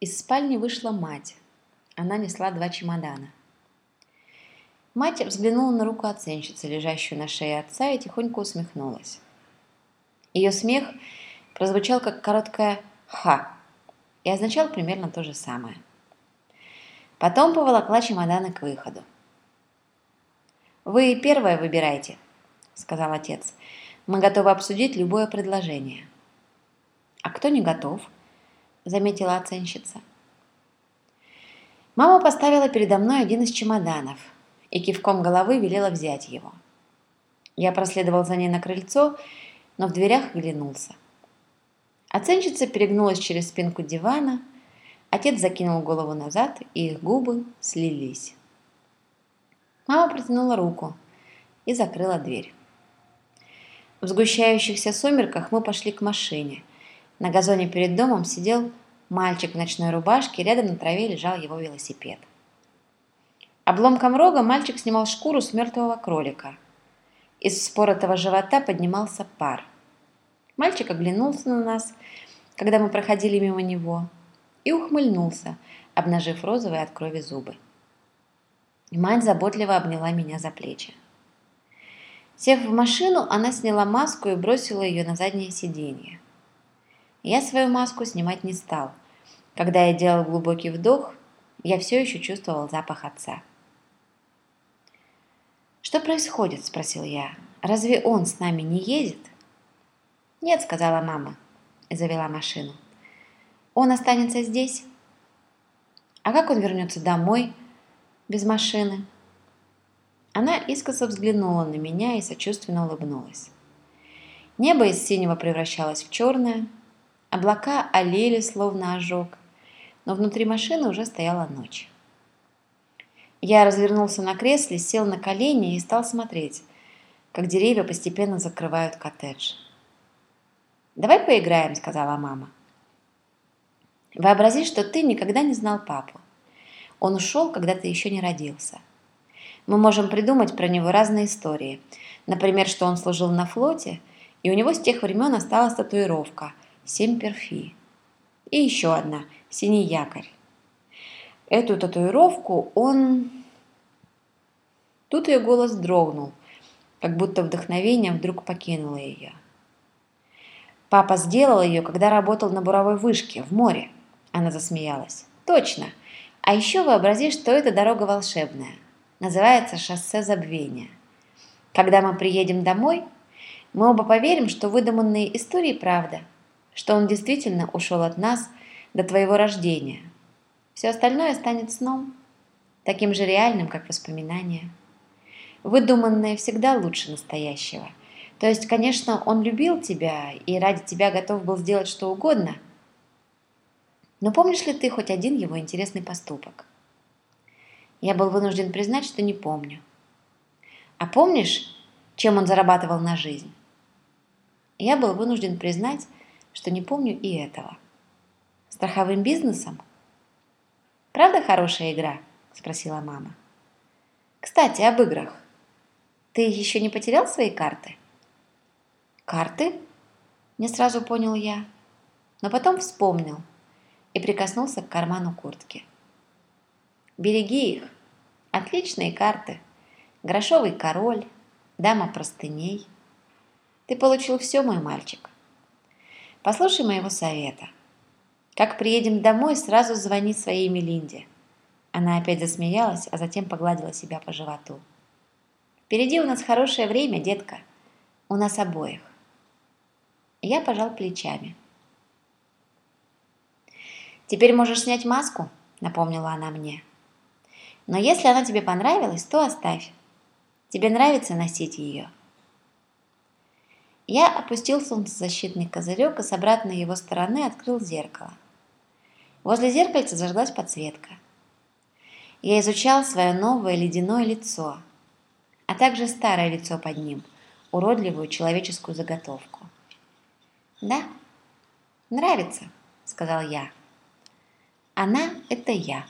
Из спальни вышла мать. Она несла два чемодана. Мать взглянула на руку оценщицы, лежащую на шее отца, и тихонько усмехнулась. Ее смех прозвучал как короткое «ха» и означал примерно то же самое. Потом поволокла чемоданы к выходу. «Вы первое выбирайте», — сказал отец. «Мы готовы обсудить любое предложение». «А кто не готов?» — заметила оценщица. Мама поставила передо мной один из чемоданов и кивком головы велела взять его. Я проследовал за ней на крыльцо, но в дверях оглянулся. Оценщица перегнулась через спинку дивана, отец закинул голову назад, и их губы слились. Мама протянула руку и закрыла дверь. В сгущающихся сумерках мы пошли к машине. На газоне перед домом сидел мальчик в ночной рубашке, рядом на траве лежал его велосипед. Обломком рога мальчик снимал шкуру с мертвого кролика. Из вспоротого живота поднимался пар. Мальчик оглянулся на нас, когда мы проходили мимо него, и ухмыльнулся, обнажив розовые от крови зубы. Мать заботливо обняла меня за плечи. Сев в машину, она сняла маску и бросила ее на заднее сиденье. Я свою маску снимать не стал. Когда я делал глубокий вдох, я все еще чувствовал запах отца. «Что происходит?» – спросил я. «Разве он с нами не едет?» «Нет», – сказала мама и завела машину. «Он останется здесь?» «А как он вернется домой?» без машины. Она искоса взглянула на меня и сочувственно улыбнулась. Небо из синего превращалось в черное, облака олели, словно ожог, но внутри машины уже стояла ночь. Я развернулся на кресле, сел на колени и стал смотреть, как деревья постепенно закрывают коттедж. «Давай поиграем», — сказала мама. «Вообрази, что ты никогда не знал папу. Он ушел, когда ты еще не родился. Мы можем придумать про него разные истории. Например, что он служил на флоте, и у него с тех времен осталась татуировка «Семь перфи». И еще одна «Синий якорь». Эту татуировку он... Тут ее голос дрогнул, как будто вдохновение вдруг покинуло ее. Папа сделал ее, когда работал на буровой вышке в море. Она засмеялась. Точно. А еще вообрази, что это дорога волшебная. Называется шоссе забвения. Когда мы приедем домой, мы оба поверим, что выдуманные истории правда, что он действительно ушел от нас до твоего рождения. Все остальное станет сном, таким же реальным, как воспоминания. Выдуманное всегда лучше настоящего. То есть, конечно, он любил тебя и ради тебя готов был сделать что угодно – но помнишь ли ты хоть один его интересный поступок? Я был вынужден признать, что не помню. А помнишь, чем он зарабатывал на жизнь? Я был вынужден признать, что не помню и этого. Страховым бизнесом? Правда хорошая игра? Спросила мама. Кстати, об играх. Ты еще не потерял свои карты? Карты? Не сразу понял я, но потом вспомнил – и прикоснулся к карману куртки. «Береги их. Отличные карты. Грошовый король, дама простыней. Ты получил все, мой мальчик. Послушай моего совета. Как приедем домой, сразу звони своей Мелинде». Она опять засмеялась, а затем погладила себя по животу. «Впереди у нас хорошее время, детка. У нас обоих». Я пожал плечами. «Теперь можешь снять маску», — напомнила она мне. «Но если она тебе понравилась, то оставь. Тебе нравится носить ее». Я опустил солнцезащитный козырек и с обратной его стороны открыл зеркало. Возле зеркальца зажглась подсветка. Я изучал свое новое ледяное лицо, а также старое лицо под ним, уродливую человеческую заготовку. «Да, нравится», — сказал я. Она – это я.